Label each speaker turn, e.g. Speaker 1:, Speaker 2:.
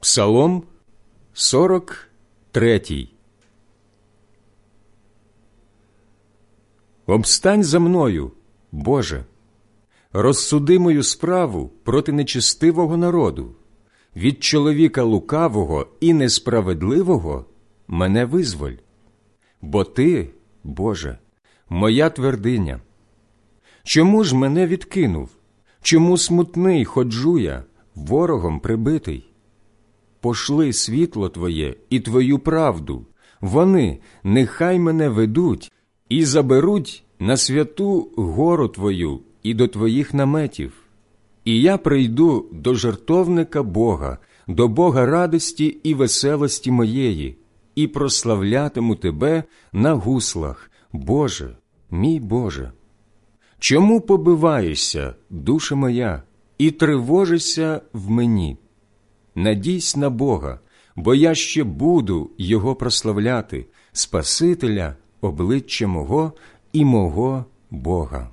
Speaker 1: Псалом 43 Обстань за мною, Боже, розсуди мою справу проти нечестивого народу, від чоловіка лукавого і несправедливого мене визволь. Бо ти, Боже, моя твердиня. Чому ж мене відкинув? Чому смутний ходжу я, ворогом прибитий? Пошли світло Твоє і Твою правду, вони нехай мене ведуть і заберуть на святу гору Твою і до Твоїх наметів. І я прийду до жертовника Бога, до Бога радості і веселості моєї, і прославлятиму Тебе на гуслах, Боже, мій Боже. Чому побиваєшся, душа моя, і тривожишся в мені? Надійсь на Бога, бо я ще буду Його прославляти, Спасителя, обличчя мого і мого Бога.